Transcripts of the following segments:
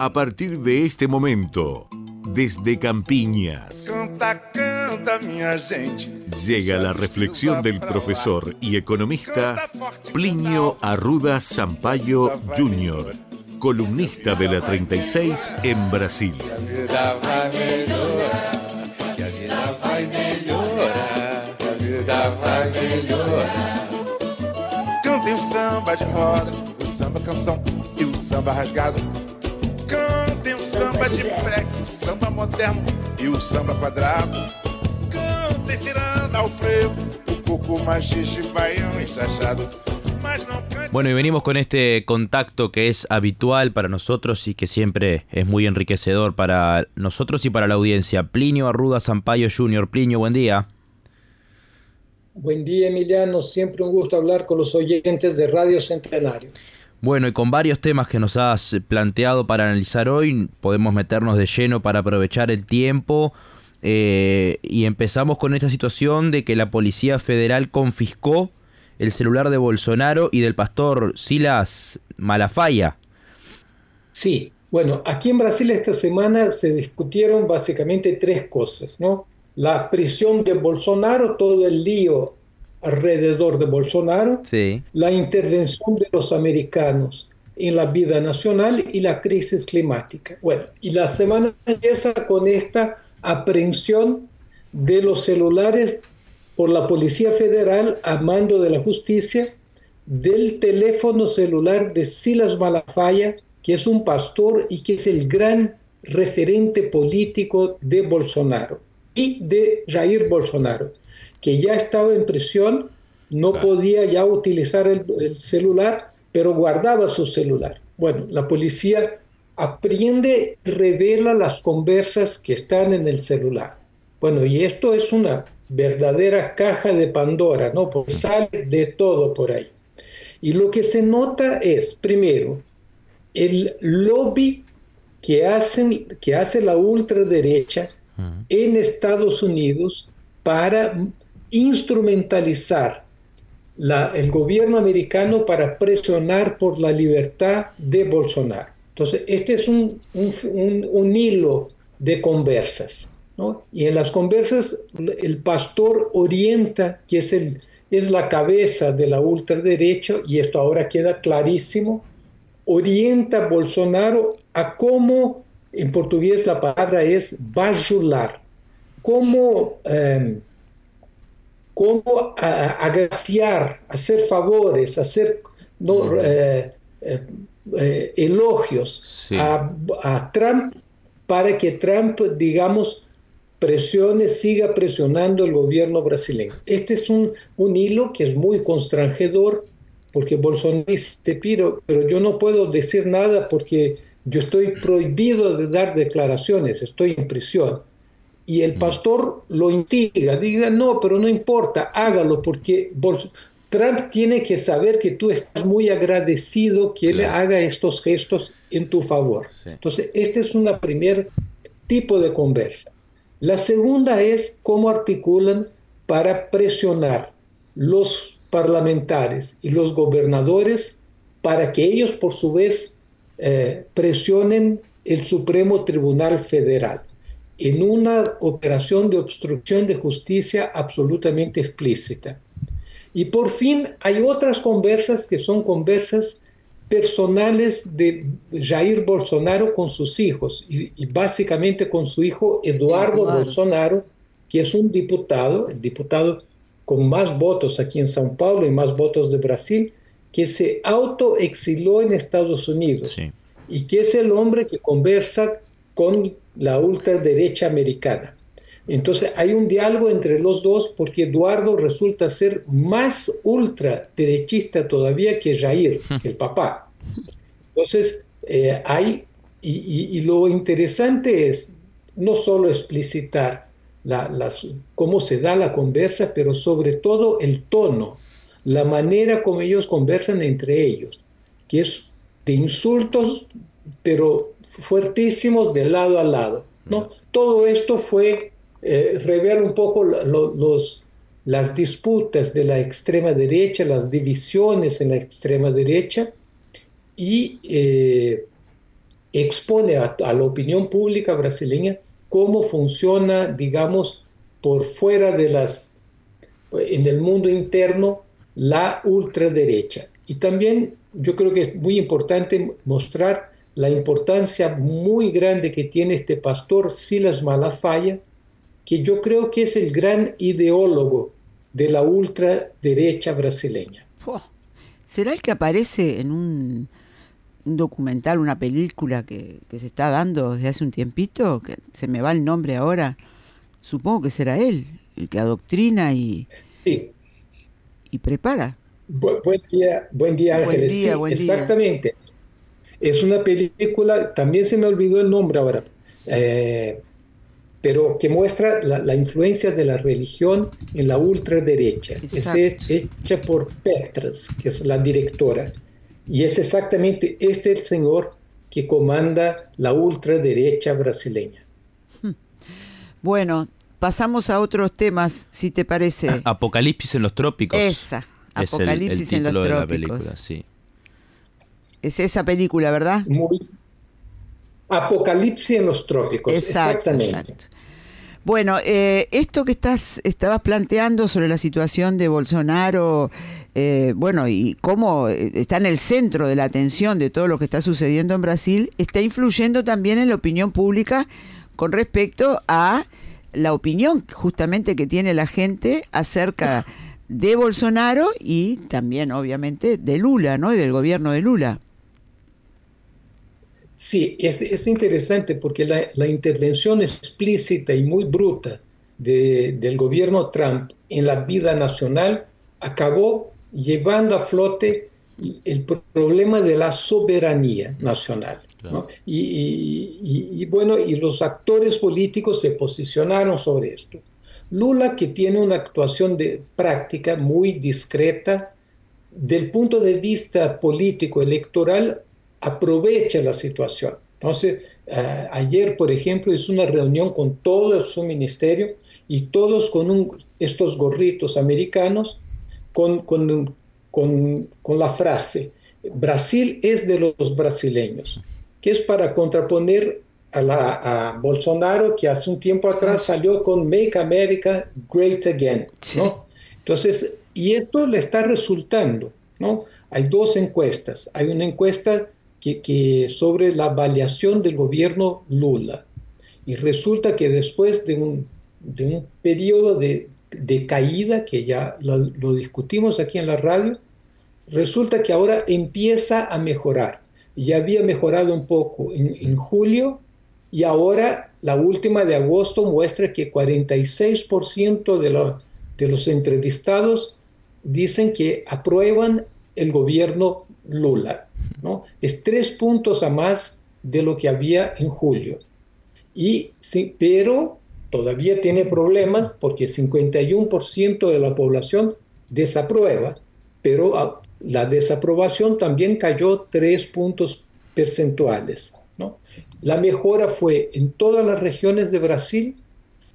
A partir de este momento, desde Campiñas, Canta, canta, minha gente. llega la reflexión del profesor y economista Plinio Arruda Sampaio Jr., columnista de la 36 en Brasil. Cantem o samba de roda, o samba canção e o samba rasgado. Cantem o samba de freque, o samba moderno e o samba quadrado. Cantem ciranda ao frevo, o coco machixe, baião e chachado. Mas não cante Bueno, y venimos con este contacto que es habitual para nosotros y que siempre es muy enriquecedor para nosotros y para la audiencia. Plinio Arruda Sampaio Jr. Plinio, buen día. Buen día, Emiliano. Siempre un gusto hablar con los oyentes de Radio Centenario. Bueno, y con varios temas que nos has planteado para analizar hoy, podemos meternos de lleno para aprovechar el tiempo. eh, y empezamos con esta situación de que la Policía Federal confiscó el celular de Bolsonaro y del pastor Silas Malafaya. Sí, bueno, aquí en Brasil esta semana se discutieron básicamente tres cosas, ¿no? La prisión de Bolsonaro, todo el lío alrededor de Bolsonaro, Sí. la intervención de los americanos en la vida nacional y la crisis climática. Bueno, y la semana empieza con esta aprehensión de los celulares por la Policía Federal a mando de la justicia del teléfono celular de Silas Malafaia, que es un pastor y que es el gran referente político de Bolsonaro y de Jair Bolsonaro, que ya estaba en prisión, no Claro. podía ya utilizar el, el celular, pero guardaba su celular. Bueno, la policía apriende, revela las conversas que están en el celular. Bueno, y esto es una verdadera caja de Pandora, ¿no? Porque sale de todo por ahí. Y lo que se nota es, primero, el lobby que, hacen, que hace la ultraderecha en Estados Unidos para instrumentalizar el gobierno americano para presionar por la libertad de Bolsonaro. Entonces, este es un, un- hilo de conversas. ¿no? Y en las conversas el pastor orienta, que es, el, es la cabeza de la ultraderecha, y esto ahora queda clarísimo, orienta a Bolsonaro a cómo, en portugués la palabra es bajular, cómo, eh, cómo agraciar, hacer favores, hacer no, eh, eh, eh, elogios Sí. a, a Trump para que Trump, digamos, presione, siga presionando el gobierno brasileño. Este es un, un hilo que es muy constrangedor porque Bolsonaro dice, pero, pero yo no puedo decir nada porque yo estoy prohibido de dar declaraciones, estoy en prisión. Y el pastor lo instiga, diga, no, pero no importa, hágalo porque Trump tiene que saber que tú estás muy agradecido que él Claro. haga estos gestos en tu favor. Sí. Entonces, este es un primer tipo de conversa. La segunda es cómo articulan para presionar los parlamentares y los gobernadores para que ellos, por su vez, eh, presionen el Supremo Tribunal Federal en una operación de obstrucción de justicia absolutamente explícita. Y por fin hay otras conversas que son conversas personales de Jair Bolsonaro con sus hijos y, y básicamente con su hijo Eduardo, Eduardo. Bolsonaro, que es un diputado, el diputado con más votos aquí en São Paulo y más votos de Brasil, que se autoexiló en Estados Unidos Sí. y que es el hombre que conversa con la ultraderecha americana. Entonces hay un diálogo entre los dos porque Eduardo resulta ser más ultraderechista todavía que Jair, que el papá. Entonces eh, hay, y, y- y lo interesante es no solo explicitar la- las, cómo se da la conversa, pero sobre todo el tono, la manera como ellos conversan entre ellos, que es de insultos, pero fuertísimos de lado a lado. ¿no? Todo esto fue, eh, revela un poco lo- los, las disputas de la extrema derecha, las divisiones en la extrema derecha, y eh, expone a, la opinión pública brasileña cómo funciona, digamos, por fuera de las, en el mundo interno, la ultraderecha. Y también yo creo que es muy importante mostrar la importancia muy grande que tiene este pastor Silas Malafaia, que yo creo que es el gran ideólogo de la ultraderecha brasileña. ¿Será el que aparece en un, documental, una película que, se está dando desde hace un tiempito? Que se me va el nombre ahora. Supongo que será él, el que adoctrina y, y prepara. buen día, buen día Ángeles. sí, exactamente. Es una película, también se me olvidó el nombre ahora. Eh, pero que muestra la, influencia de la religión en la ultraderecha. Es hecha por Petras, que es la directora. Y es exactamente este el señor que comanda la ultraderecha brasileña. Bueno, pasamos a otros temas, si te parece. Apocalipsis en los trópicos. Esa, Apocalipsis en los trópicos. película, sí. Es esa película, ¿verdad? Muy, Apocalipsis en los trópicos. Exactamente. Bueno, eh, esto que estás estabas planteando sobre la situación de Bolsonaro, eh, bueno, y cómo eh, está en el centro de la atención de todo lo que está sucediendo en Brasil, está influyendo también en la opinión pública con respecto a la opinión justamente que tiene la gente acerca de Bolsonaro y también, obviamente, de Lula, ¿no? Y del gobierno de Lula. Sí, es, interesante porque la, intervención explícita y muy bruta del gobierno Trump en la vida nacional acabó llevando a flote el problema de la soberanía nacional. Y, bueno, y los actores políticos se posicionaron sobre esto. Lula, que tiene una actuación de práctica muy discreta, del punto de vista político electoral, aprovecha la situación. Entonces, eh, ayer, por ejemplo, hizo una reunión con todo su ministerio y todos con estos gorritos americanos con, con, con, la frase, Brasil es de los brasileños, que es para contraponer a, la, a Bolsonaro, que hace un tiempo atrás salió con Make America Great Again. ¿no? Entonces, y esto le está resultando. ¿no? Hay dos encuestas. Hay una encuesta que, sobre la avaliación del gobierno Lula. Y resulta que después de un, de periodo de, caída, que ya lo, discutimos aquí en la radio, resulta que ahora empieza a mejorar. Ya había mejorado un poco en, julio y ahora la última de agosto muestra que 46% de, de los entrevistados dicen que aprueban el gobierno Lula. Es tres puntos a más de lo que había en julio. Y, sí, pero todavía tiene problemas porque 51% de la población desaprueba, pero la desaprobación también cayó tres puntos percentuales. ¿no? La mejora fue en todas las regiones de Brasil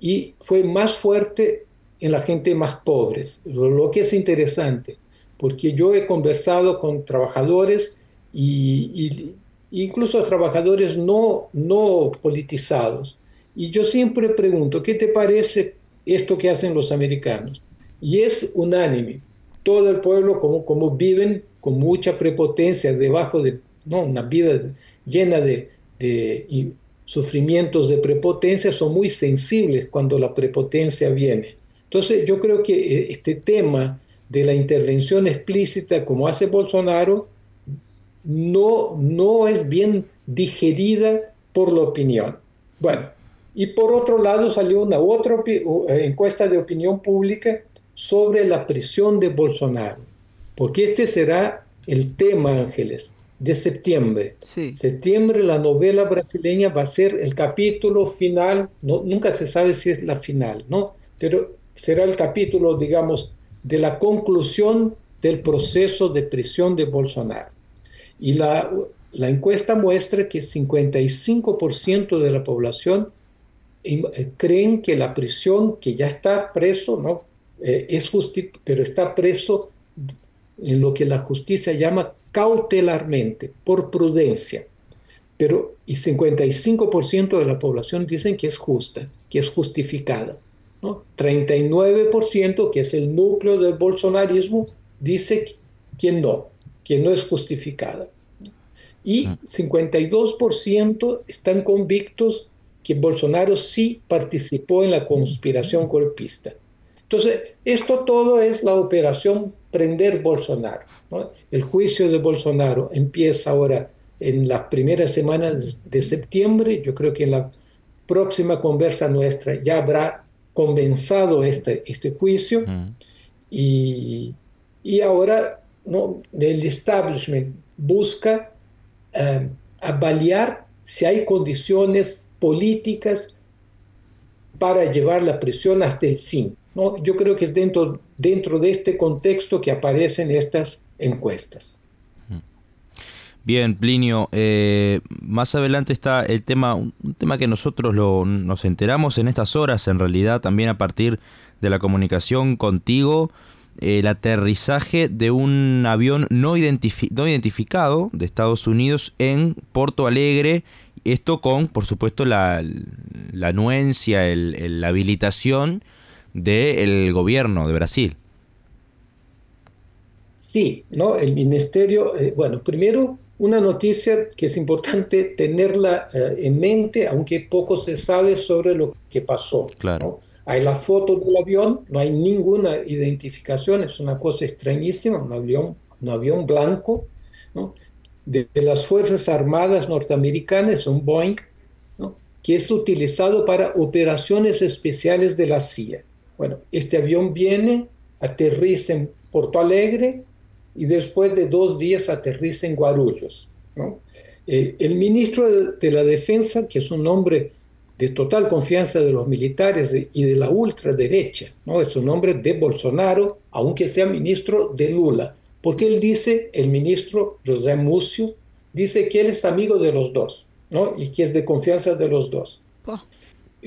y fue más fuerte en la gente más pobre, lo que es interesante, porque yo he conversado con trabajadores y, incluso trabajadores no, no politizados. Y yo siempre pregunto, ¿qué te parece esto que hacen los americanos? Y es unánime. Todo el pueblo, como, como viven con mucha prepotencia debajo de ¿no? una vida llena de, de sufrimientos de prepotencia, son muy sensibles cuando la prepotencia viene. Entonces yo creo que eh, este tema de la intervención explícita como hace Bolsonaro no, no es bien digerida por la opinión. Bueno, y por otro lado salió una otra eh, encuesta de opinión pública sobre la prisión de Bolsonaro, porque este será el tema, Ángeles, de septiembre. Septiembre la novela brasileña va a ser el capítulo final, no, nunca se sabe si es la final, ¿no? Pero será el capítulo, digamos, de la conclusión del proceso de prisión de Bolsonaro. Y la, encuesta muestra que 55% de la población eh, creen que la prisión, que ya está preso, ¿no? Eh, es pero está preso en lo que la justicia llama cautelarmente, por prudencia. pero y 55% de la población dicen que es justa, que es justificada. ¿no? 39%, que es el núcleo del bolsonarismo, dice que no, que no es justificada. Y 52% están convictos que Bolsonaro sí participó en la conspiración golpista. Entonces, esto todo es la operación prender Bolsonaro. El juicio de Bolsonaro empieza ahora en las primeras semanas de septiembre. Yo creo que en la próxima conversa nuestra ya habrá comenzado este, este juicio. y, y, ahora ¿no? el establishment busca eh, avaliar si hay condiciones políticas para llevar la presión hasta el fin. ¿no? Yo creo que es dentro, dentro de este contexto que aparecen estas encuestas. Bien, Plinio, eh, más adelante está el tema, un tema que nosotros lo, nos enteramos en estas horas, en realidad también a partir de la comunicación contigo, el aterrizaje de un avión no, identificado de Estados Unidos en Porto Alegre, esto con, por supuesto, la, anuencia, la habilitación del gobierno de Brasil. Sí, ¿no? El ministerio, eh, bueno, primero una noticia que es importante tenerla eh, en mente, aunque poco se sabe sobre lo que pasó. Claro. Hay la foto del avión, no hay ninguna identificación, es una cosa extrañísima, un avión, un avión blanco de, las Fuerzas Armadas norteamericanas, un Boeing, que es utilizado para operaciones especiales de la CIA. Bueno, este avión viene, aterriza en Porto Alegre, y después de dos días aterriza en Guarulhos. Eh, el ministro de, la Defensa, que es un hombre de total confianza de los militares y de la ultraderecha, ¿no? es un hombre de Bolsonaro, aunque sea ministro de Lula, porque él dice, el ministro José Múcio, dice que él es amigo de los dos ¿no? y que es de confianza de los dos.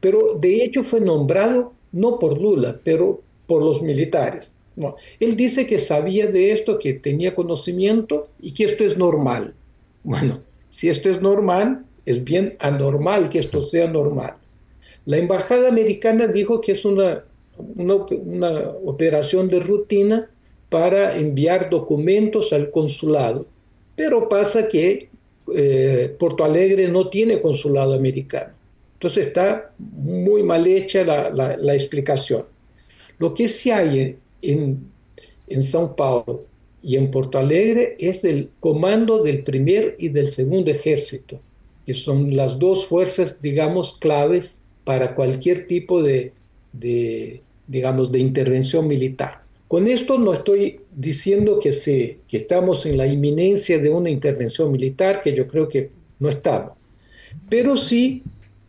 Pero de hecho fue nombrado no por Lula, pero por los militares. Él dice que sabía de esto, que tenía conocimiento y que esto es normal. Bueno, si esto es normal, es bien anormal que esto sea normal. La embajada americana dijo que es una, una, operación de rutina para enviar documentos al consulado, pero pasa que eh, Porto Alegre no tiene consulado americano. Entonces está muy mal hecha la, la, explicación. Lo que sí hay en, en São Paulo y en Porto Alegre es el comando del primer y del segundo ejército, que son las dos fuerzas, digamos, claves para cualquier tipo de, de digamos, de intervención militar. Con esto no estoy diciendo que, se, que estamos en la inminencia de una intervención militar, que yo creo que no estamos. Pero sí,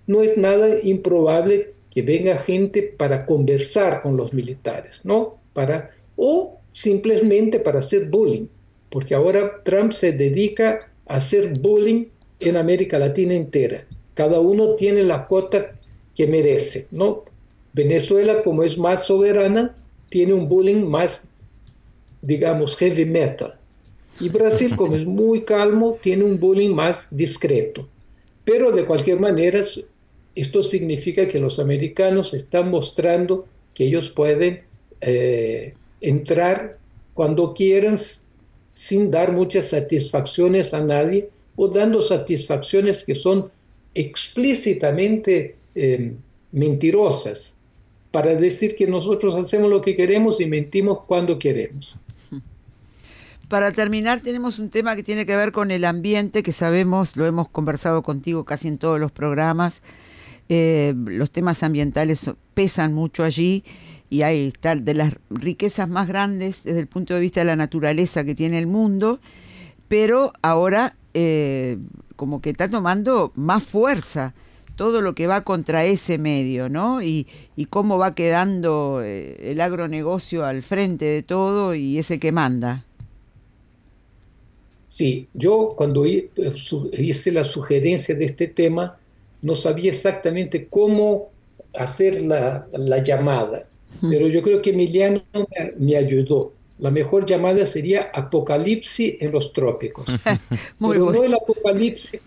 no es nada improbable que venga gente para conversar con los militares, ¿no? para, o simplemente para hacer bullying, porque ahora Trump se dedica a hacer bullying en América Latina entera. Cada uno tiene la cuota que merece, ¿no? Venezuela, como es más soberana, tiene un bullying más, digamos, heavy metal. Y Brasil, como es muy calmo, tiene un bullying más discreto. Pero de cualquier manera, esto significa que los americanos están mostrando que ellos pueden eh, entrar cuando quieran sin dar muchas satisfacciones a nadie o dando satisfacciones que son explícitamente em, mentirosas para decir que nosotros hacemos lo que queremos y mentimos cuando queremos. Para terminar, tenemos un tema que tiene que ver con el ambiente, que sabemos, lo hemos conversado contigo casi en todos los programas, eh, los temas ambientales pesan mucho allí y ahí está de las riquezas más grandes desde el punto de vista de la naturaleza que tiene el mundo, pero ahora eh, como que está tomando más fuerza todo lo que va contra ese medio, ¿no? Y, cómo va quedando eh, el agronegocio al frente de todo y ese que manda. Sí, yo cuando eh, hice la sugerencia de este tema, no sabía exactamente cómo hacer la, la llamada pero yo creo que Emiliano me, ayudó. La mejor llamada sería apocalipsis en los trópicos. pero no el apocalipsis,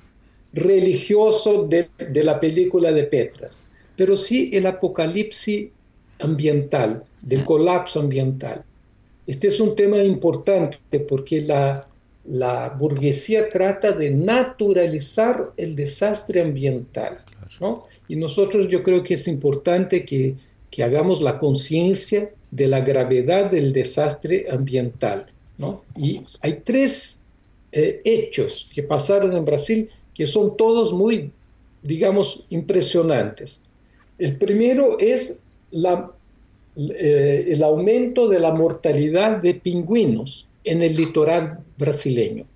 religioso de, de la película de Petras, pero sí el apocalipsis ambiental, del colapso ambiental. Este es un tema importante porque la, la burguesía trata de naturalizar el desastre ambiental. ¿no? Y nosotros yo creo que es importante que, que hagamos la conciencia de la gravedad del desastre ambiental. ¿no? Y hay tres eh, hechos que pasaron en Brasil que son todos muy, digamos, impresionantes. El primero es eh, el aumento de la mortalidad de pingüinos en el litoral brasileño.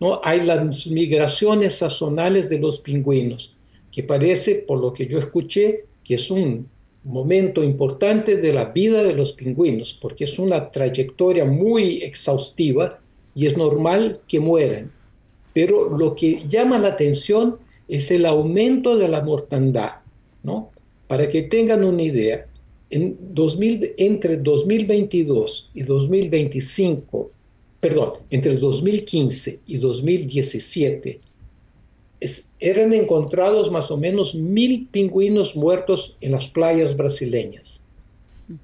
¿no? Hay las migraciones sazonales de los pingüinos, que parece, por lo que yo escuché, que es un momento importante de la vida de los pingüinos, porque es una trayectoria muy exhaustiva y es normal que mueran. Pero lo que llama la atención es el aumento de la mortandad. ¿no? Para que tengan una idea, en 2000, entre 2022 y 2025 perdón, entre el 2015 y 2017, eran encontrados más o menos mil pingüinos muertos en las playas brasileñas.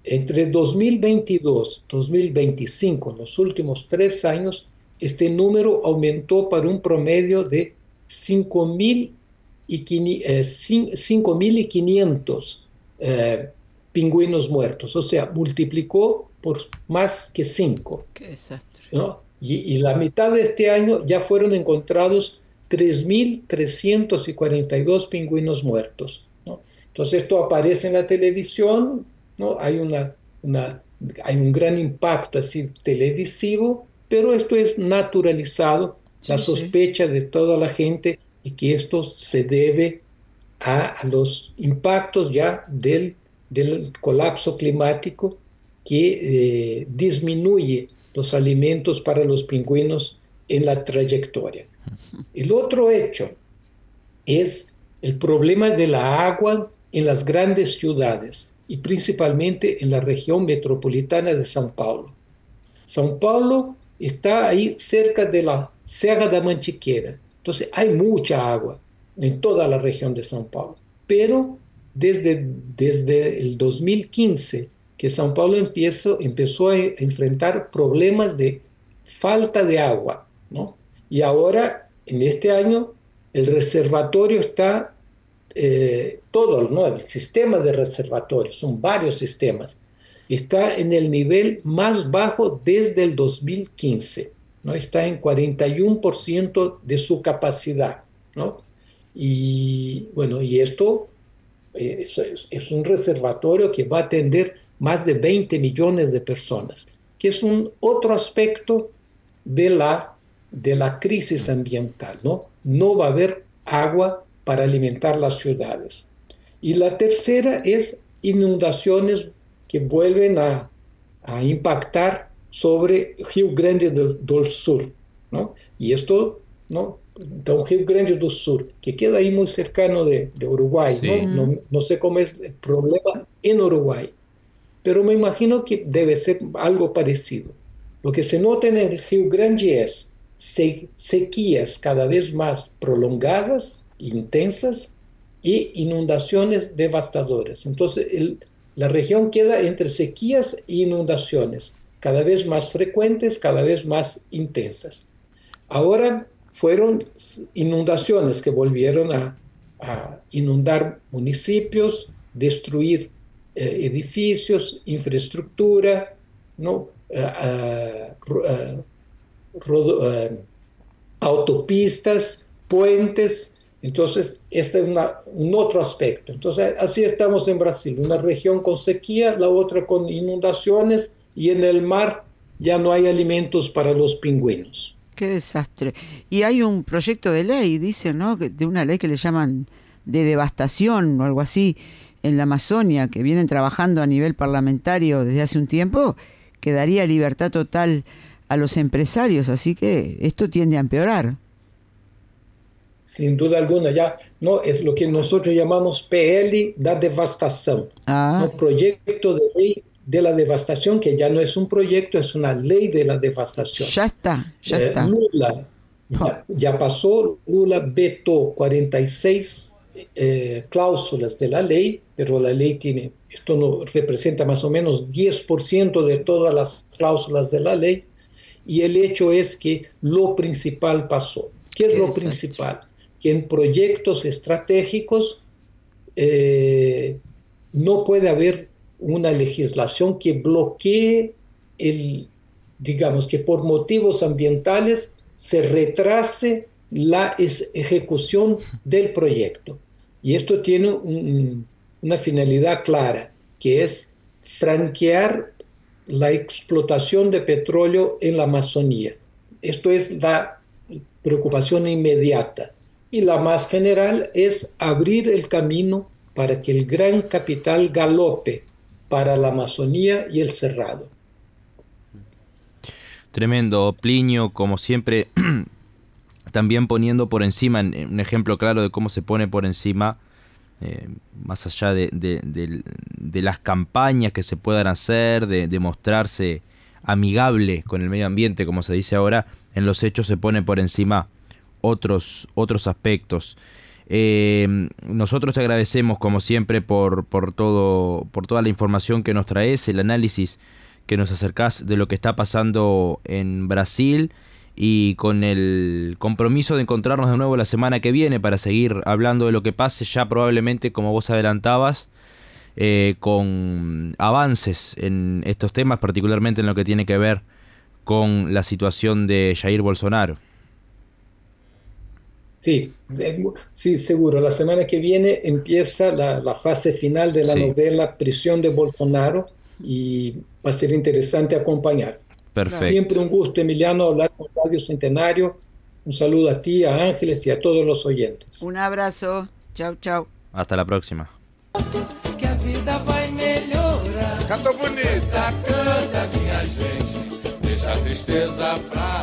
Entre 2022 y 2025, en los últimos tres años, este número aumentó para un promedio de 5.500 eh, eh, pingüinos muertos, o sea, multiplicó por más que 5. Qué desastre. Y, la mitad de este año ya fueron encontrados 3.342 pingüinos muertos. Entonces esto aparece en la televisión, ¿no? hay, una, una, hay un gran impacto así televisivo, pero esto es naturalizado, la sospecha de toda la gente y que esto se debe a, los impactos ya del, del colapso climático que eh, disminuye los alimentos para los pingüinos en la trayectoria. El otro hecho es el problema de la agua en las grandes ciudades y principalmente en la región metropolitana de São Paulo. São Paulo está ahí cerca de la Serra da Mantiqueira, entonces hay mucha agua en toda la región de São Paulo, pero desde, desde el 2015 que São Paulo empezó, empezó a enfrentar problemas de falta de agua, ¿no? Y ahora, en este año, el reservatorio está, eh, todo, ¿no? El sistema de reservatorio, son varios sistemas, está en el nivel más bajo desde el 2015, ¿no? Está en 41% de su capacidad, ¿no? Y bueno, y esto eh, es, es un reservatorio que va a atender más de 20 millones de personas, que es un otro aspecto de la, de la crisis ambiental, ¿no? No va a haber agua para alimentar las ciudades. Y la tercera es inundaciones que vuelven a, a impactar sobre Rio Grande do, Sur, ¿no? Y esto, ¿no? Entonces, Rio Grande do Sur, que queda ahí muy cercano de, de Uruguay, ¿no? ¿no? No sé cómo es el problema en Uruguay pero me imagino que debe ser algo parecido. Lo que se nota en el Rio Grande es sequías cada vez más prolongadas, intensas y inundaciones devastadoras. Entonces la región queda entre sequías e inundaciones, cada vez más frecuentes, cada vez más intensas. Ahora fueron inundaciones que volvieron a, inundar municipios, destruir eh, edificios, infraestructura, ¿no? Eh, autopistas, puentes. Entonces, este es un otro aspecto. Entonces, así estamos en Brasil, una región con sequía, la otra con inundaciones y en el mar ya no hay alimentos para los pingüinos. Qué desastre. Y hay un proyecto de ley, dice, ¿no? De una ley que le llaman de devastación o algo así, en la Amazonia que vienen trabajando a nivel parlamentario desde hace un tiempo, que daría libertad total a los empresarios, así que esto tiende a empeorar. Sin duda alguna, ya no es lo que nosotros llamamos PL da devastación, ah. un proyecto de ley de la devastación que ya no es un proyecto, es una ley de la devastación. Ya está, ya eh, está. Ya, pasó, Lula vetó 46 eh, cláusulas de la ley, pero la ley tiene, esto no representa más o menos 10% de todas las cláusulas de la ley, y el hecho es que lo principal pasó. ¿Qué es lo principal? Que en proyectos estratégicos eh, no puede haber una legislación que bloquee el, digamos que por motivos ambientales se retrase la ejecución del proyecto. Y esto tiene una finalidad clara, que es franquear la explotación de petróleo en la Amazonía. Esto es la preocupación inmediata. Y la más general es abrir el camino para que el gran capital galope para la Amazonía y el Cerrado. Tremendo, Plinio, como siempre, también poniendo por encima, un ejemplo claro de cómo se pone por encima, eh, más allá de, de, las campañas que se puedan hacer, de, mostrarse amigable con el medio ambiente, como se dice ahora, en los hechos se pone por encima otros, otros aspectos. Eh, nosotros te agradecemos como siempre por, por, todo, por toda la información que nos traes, el análisis que nos acercás de lo que está pasando en Brasil y con el compromiso de encontrarnos de nuevo la semana que viene para seguir hablando de lo que pase ya probablemente como vos adelantabas eh, con avances en estos temas, particularmente en lo que tiene que ver con la situación de Jair Bolsonaro. Sí, sí, seguro. La semana que viene empieza la, fase final de la novela Prisión de Bolsonaro y va a ser interesante acompañar. Perfecto. Siempre un gusto, Emiliano, hablar con Radio Centenario. Un saludo a ti, a Ángeles y a todos los oyentes. Un abrazo. Chao, chao. Hasta la próxima. bonita, canta minha gente, deixa a tristeza pra lá.